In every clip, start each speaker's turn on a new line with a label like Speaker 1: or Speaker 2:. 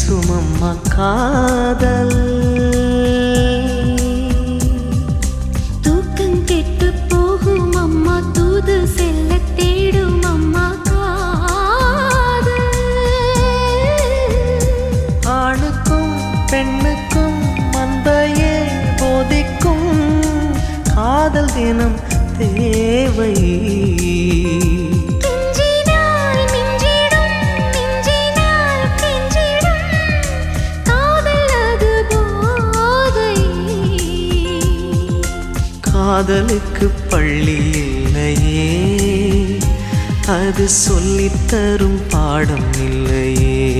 Speaker 1: சுமம்மா காதல்.
Speaker 2: தூக்கம் கெட்டு போகும் அம்மா தூது செல்ல தேடும் அம்மா காதல்.
Speaker 1: ஆணுக்கும் பெண்ணுக்கும் மந்தையே போதிக்கும் காதல் தினம் தேவை. காதலுக்கு பள்ளி இல்லையே. அது சொல்லித்தரும் பாடம் இல்லையே.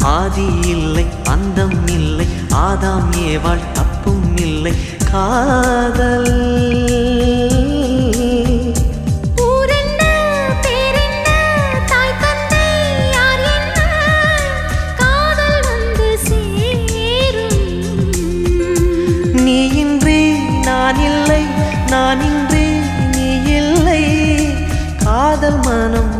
Speaker 1: ஆதி இல்லை அந்தம் இல்லை ஆதாம் ஏவாள் தப்பும் இல்லை காதல். நான் இன்றி நீ இல்லை. காதல் மனம்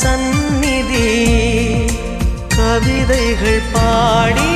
Speaker 1: சந்நிதி கவிதைகள் பாடி